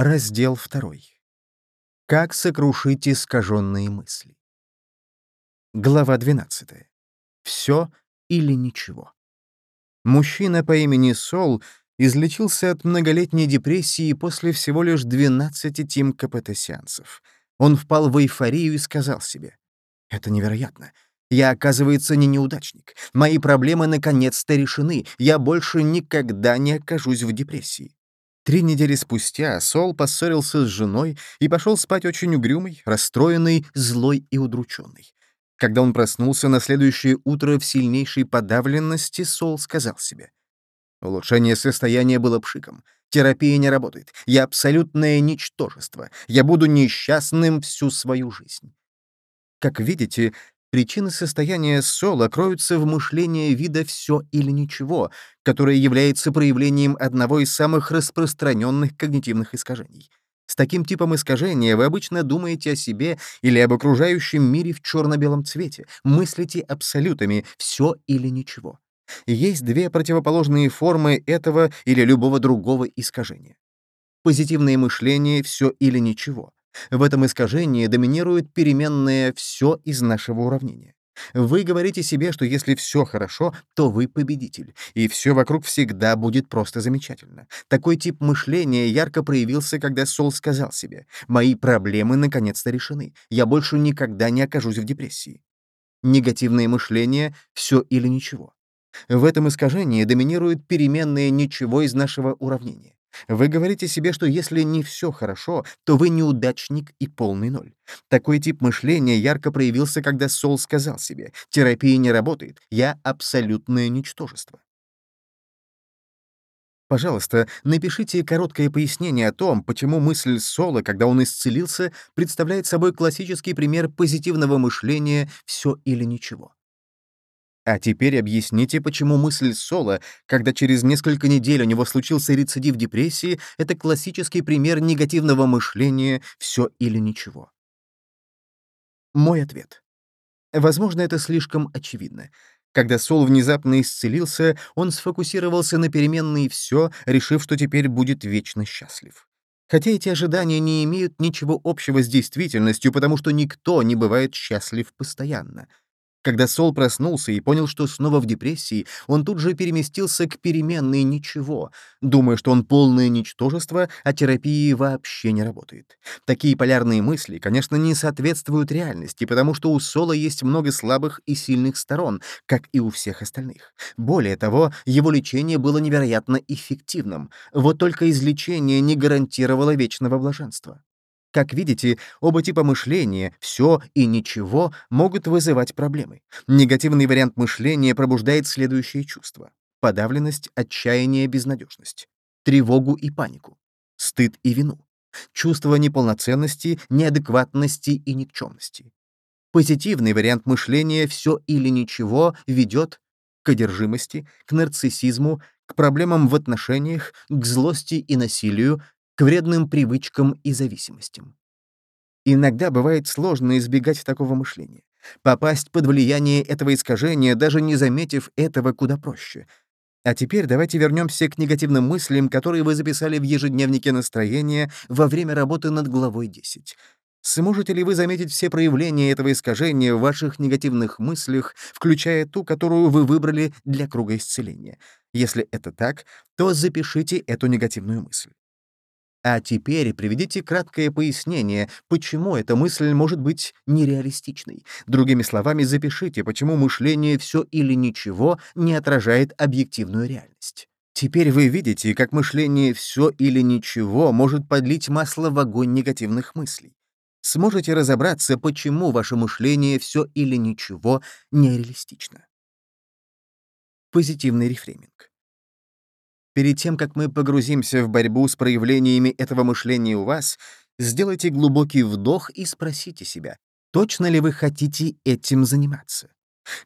Раздел 2. Как сокрушить искаженные мысли. Глава 12. Все или ничего. Мужчина по имени Сол излечился от многолетней депрессии после всего лишь 12 тим КПТ-сеансов. Он впал в эйфорию и сказал себе, «Это невероятно. Я, оказывается, не неудачник. Мои проблемы наконец-то решены. Я больше никогда не окажусь в депрессии. Три недели спустя Сол поссорился с женой и пошел спать очень угрюмый, расстроенный, злой и удрученный. Когда он проснулся на следующее утро в сильнейшей подавленности, Сол сказал себе. Улучшение состояния было пшиком. Терапия не работает. Я абсолютное ничтожество. Я буду несчастным всю свою жизнь. Как видите, Причины состояния Сола кроются в мышлении вида «все или ничего», которое является проявлением одного из самых распространенных когнитивных искажений. С таким типом искажения вы обычно думаете о себе или об окружающем мире в черно-белом цвете, мыслите абсолютами «все или ничего». Есть две противоположные формы этого или любого другого искажения. Позитивное мышление «все или ничего» В этом искажении доминирует переменное «все» из нашего уравнения. Вы говорите себе, что если все хорошо, то вы победитель, и все вокруг всегда будет просто замечательно. Такой тип мышления ярко проявился, когда Сол сказал себе «Мои проблемы наконец-то решены, я больше никогда не окажусь в депрессии». Негативное мышление — все или ничего. В этом искажении доминирует переменное ничего из нашего уравнения. Вы говорите себе, что если не все хорошо, то вы неудачник и полный ноль. Такой тип мышления ярко проявился, когда Сол сказал себе «терапия не работает, я абсолютное ничтожество». Пожалуйста, напишите короткое пояснение о том, почему мысль Сола, когда он исцелился, представляет собой классический пример позитивного мышления «все или ничего». А теперь объясните, почему мысль Соло, когда через несколько недель у него случился рецидив депрессии, это классический пример негативного мышления «все или ничего». Мой ответ. Возможно, это слишком очевидно. Когда Сол внезапно исцелился, он сфокусировался на переменной «все», решив, что теперь будет вечно счастлив. Хотя эти ожидания не имеют ничего общего с действительностью, потому что никто не бывает счастлив постоянно. Когда Сол проснулся и понял, что снова в депрессии, он тут же переместился к переменной ничего, думая, что он полное ничтожество, а терапия вообще не работает. Такие полярные мысли, конечно, не соответствуют реальности, потому что у Сола есть много слабых и сильных сторон, как и у всех остальных. Более того, его лечение было невероятно эффективным. Вот только излечение не гарантировало вечного блаженства. Как видите, оба типа мышления, все и ничего, могут вызывать проблемы. Негативный вариант мышления пробуждает следующие чувства. Подавленность, отчаяние, безнадежность. Тревогу и панику. Стыд и вину. Чувство неполноценности, неадекватности и никчемности. Позитивный вариант мышления «все или ничего» ведет к одержимости, к нарциссизму, к проблемам в отношениях, к злости и насилию, к вредным привычкам и зависимостям. Иногда бывает сложно избегать такого мышления. Попасть под влияние этого искажения, даже не заметив этого, куда проще. А теперь давайте вернемся к негативным мыслям, которые вы записали в ежедневнике настроения во время работы над главой 10. Сможете ли вы заметить все проявления этого искажения в ваших негативных мыслях, включая ту, которую вы выбрали для круга исцеления? Если это так, то запишите эту негативную мысль. А теперь приведите краткое пояснение, почему эта мысль может быть нереалистичной. Другими словами, запишите, почему мышление «все или ничего» не отражает объективную реальность. Теперь вы видите, как мышление «все или ничего» может подлить масло в огонь негативных мыслей. Сможете разобраться, почему ваше мышление «все или ничего» нереалистично. Позитивный рефрейминг. Перед тем, как мы погрузимся в борьбу с проявлениями этого мышления у вас, сделайте глубокий вдох и спросите себя, точно ли вы хотите этим заниматься.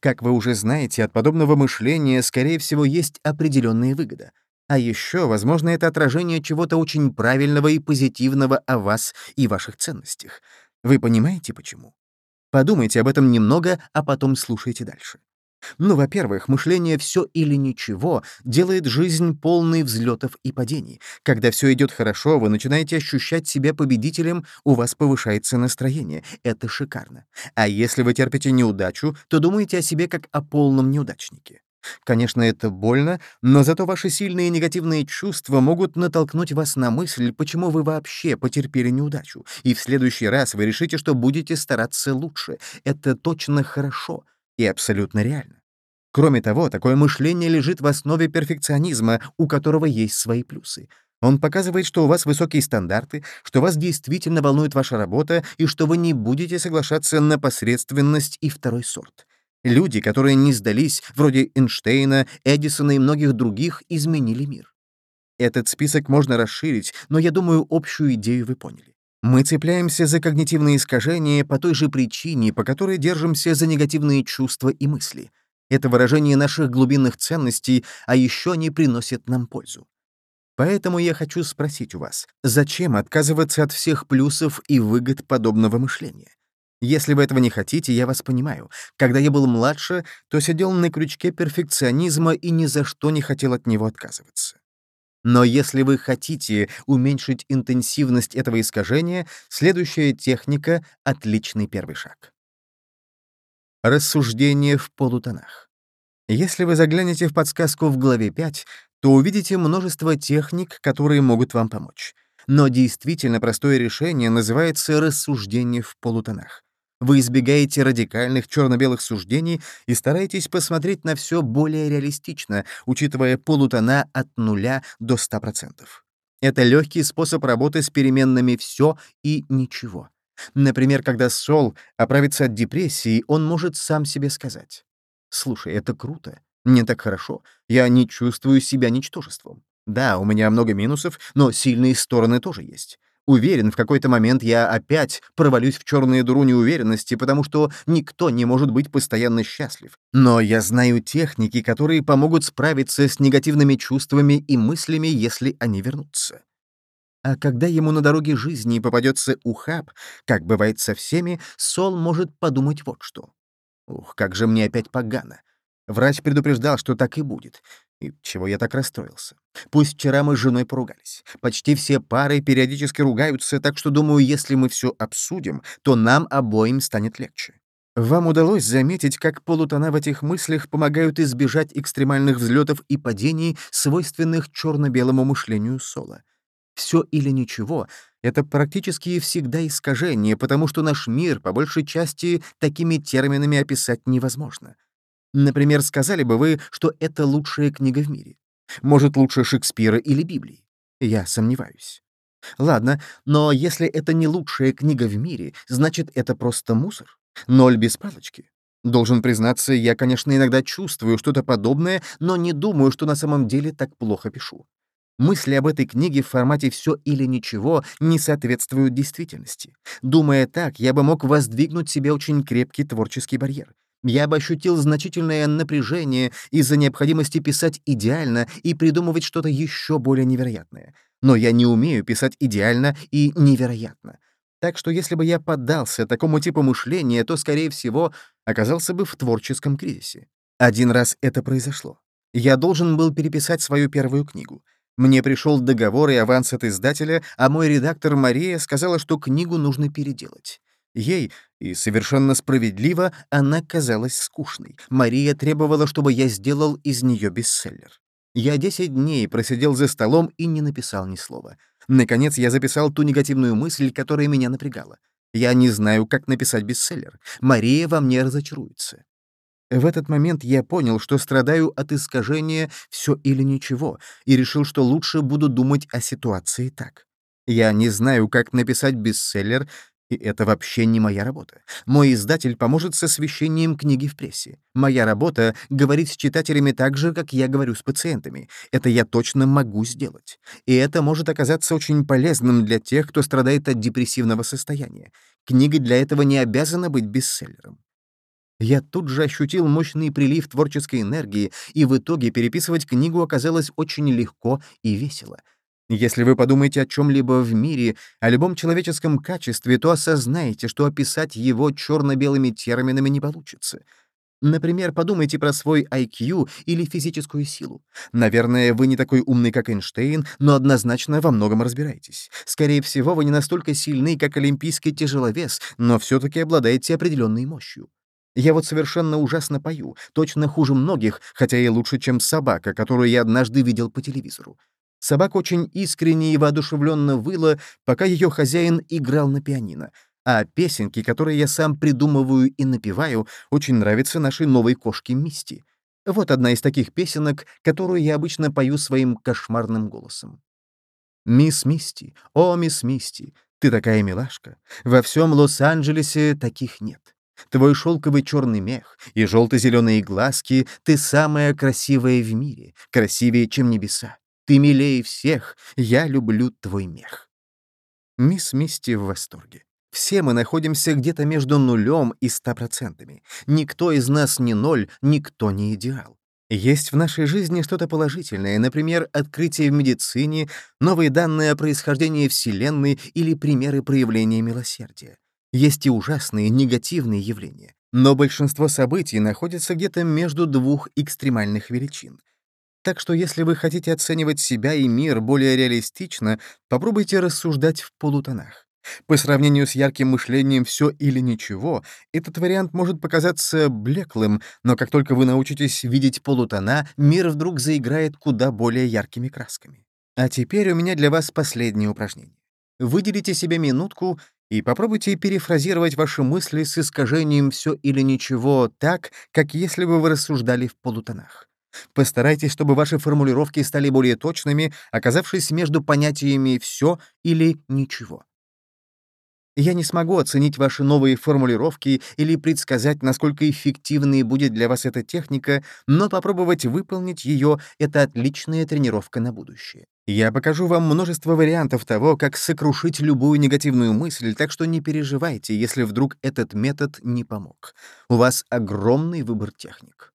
Как вы уже знаете, от подобного мышления, скорее всего, есть определенная выгода. А еще, возможно, это отражение чего-то очень правильного и позитивного о вас и ваших ценностях. Вы понимаете, почему? Подумайте об этом немного, а потом слушайте дальше. Ну, во-первых, мышление «все или ничего» делает жизнь полной взлетов и падений. Когда все идет хорошо, вы начинаете ощущать себя победителем, у вас повышается настроение. Это шикарно. А если вы терпите неудачу, то думаете о себе как о полном неудачнике. Конечно, это больно, но зато ваши сильные негативные чувства могут натолкнуть вас на мысль, почему вы вообще потерпели неудачу, и в следующий раз вы решите, что будете стараться лучше. Это точно хорошо и абсолютно реально. Кроме того, такое мышление лежит в основе перфекционизма, у которого есть свои плюсы. Он показывает, что у вас высокие стандарты, что вас действительно волнует ваша работа и что вы не будете соглашаться на посредственность и второй сорт. Люди, которые не сдались, вроде Эйнштейна, Эдисона и многих других, изменили мир. Этот список можно расширить, но я думаю, общую идею вы поняли. Мы цепляемся за когнитивные искажения по той же причине, по которой держимся за негативные чувства и мысли. Это выражение наших глубинных ценностей, а еще они приносят нам пользу. Поэтому я хочу спросить у вас, зачем отказываться от всех плюсов и выгод подобного мышления? Если вы этого не хотите, я вас понимаю. Когда я был младше, то сидел на крючке перфекционизма и ни за что не хотел от него отказываться. Но если вы хотите уменьшить интенсивность этого искажения, следующая техника — отличный первый шаг. Рассуждение в полутонах. Если вы заглянете в подсказку в главе 5, то увидите множество техник, которые могут вам помочь. Но действительно простое решение называется рассуждение в полутонах. Вы избегаете радикальных черно-белых суждений и стараетесь посмотреть на все более реалистично, учитывая полутона от нуля до 100%. Это легкий способ работы с переменными «все» и «ничего». Например, когда Сол оправится от депрессии, он может сам себе сказать. «Слушай, это круто. Мне так хорошо. Я не чувствую себя ничтожеством. Да, у меня много минусов, но сильные стороны тоже есть. Уверен, в какой-то момент я опять провалюсь в черную дыру неуверенности, потому что никто не может быть постоянно счастлив. Но я знаю техники, которые помогут справиться с негативными чувствами и мыслями, если они вернутся. А когда ему на дороге жизни попадется ухаб, как бывает со всеми, Сол может подумать вот что. Ух, как же мне опять погано. Врач предупреждал, что так и будет. И чего я так расстроился? Пусть вчера мы с женой поругались. Почти все пары периодически ругаются, так что, думаю, если мы все обсудим, то нам обоим станет легче. Вам удалось заметить, как полутона в этих мыслях помогают избежать экстремальных взлетов и падений, свойственных черно-белому мышлению Соло. Все или ничего — это практически всегда искажение, потому что наш мир, по большей части, такими терминами описать невозможно. Например, сказали бы вы, что это лучшая книга в мире. Может, лучше Шекспира или Библии? Я сомневаюсь. Ладно, но если это не лучшая книга в мире, значит, это просто мусор? Ноль без палочки? Должен признаться, я, конечно, иногда чувствую что-то подобное, но не думаю, что на самом деле так плохо пишу. Мысли об этой книге в формате «все или ничего» не соответствуют действительности. Думая так, я бы мог воздвигнуть себе очень крепкий творческий барьер я бы ощутил значительное напряжение из-за необходимости писать идеально и придумывать что-то еще более невероятное. Но я не умею писать идеально и невероятно. Так что если бы я поддался такому типу мышления, то, скорее всего, оказался бы в творческом кризисе. Один раз это произошло. Я должен был переписать свою первую книгу. Мне пришел договор и аванс от издателя, а мой редактор Мария сказала, что книгу нужно переделать. Ей, и совершенно справедливо, она казалась скучной. Мария требовала, чтобы я сделал из нее бестселлер. Я 10 дней просидел за столом и не написал ни слова. Наконец, я записал ту негативную мысль, которая меня напрягала. Я не знаю, как написать бестселлер. Мария во мне разочаруется. В этот момент я понял, что страдаю от искажения «все или ничего», и решил, что лучше буду думать о ситуации так. Я не знаю, как написать бестселлер, и это вообще не моя работа. Мой издатель поможет с освещением книги в прессе. Моя работа — говорить с читателями так же, как я говорю с пациентами. Это я точно могу сделать. И это может оказаться очень полезным для тех, кто страдает от депрессивного состояния. Книга для этого не обязана быть бестселлером. Я тут же ощутил мощный прилив творческой энергии, и в итоге переписывать книгу оказалось очень легко и весело — если вы подумаете о чем-либо в мире, о любом человеческом качестве, то осознаете, что описать его черно-белыми терминами не получится. Например, подумайте про свой IQ или физическую силу. Наверное, вы не такой умный, как Эйнштейн, но однозначно во многом разбираетесь. Скорее всего, вы не настолько сильны, как олимпийский тяжеловес, но все-таки обладаете определенной мощью. Я вот совершенно ужасно пою, точно хуже многих, хотя и лучше, чем собака, которую я однажды видел по телевизору. Собака очень искренне и воодушевленно выла, пока ее хозяин играл на пианино — а песенки, которые я сам придумываю и напеваю, очень нравятся нашей новой кошке Мисти. Вот одна из таких песенок, которую я обычно пою своим кошмарным голосом. «Мисс Мисти, о, мисс Мисти, ты такая милашка. Во всем Лос-Анджелесе таких нет. Твой шелковый черный мех и желто-зеленые глазки — ты самая красивая в мире, красивее, чем небеса. Ты милее всех, я люблю твой мех». Мисс Мисти в восторге. Все мы находимся где-то между нулем и ста процентами. Никто из нас не ноль, никто не идеал. Есть в нашей жизни что-то положительное, например, открытие в медицине, новые данные о происхождении Вселенной или примеры проявления милосердия. Есть и ужасные, негативные явления. Но большинство событий находятся где-то между двух экстремальных величин. Так что если вы хотите оценивать себя и мир более реалистично, попробуйте рассуждать в полутонах. По сравнению с ярким мышлением «все или ничего», этот вариант может показаться блеклым, но как только вы научитесь видеть полутона, мир вдруг заиграет куда более яркими красками. А теперь у меня для вас последнее упражнение. Выделите себе минутку и попробуйте перефразировать ваши мысли с искажением «все или ничего» так, как если бы вы рассуждали в полутонах. Постарайтесь, чтобы ваши формулировки стали более точными, оказавшись между понятиями «все» или «ничего». Я не смогу оценить ваши новые формулировки или предсказать, насколько эффективной будет для вас эта техника, но попробовать выполнить ее — это отличная тренировка на будущее. Я покажу вам множество вариантов того, как сокрушить любую негативную мысль, так что не переживайте, если вдруг этот метод не помог. У вас огромный выбор техник.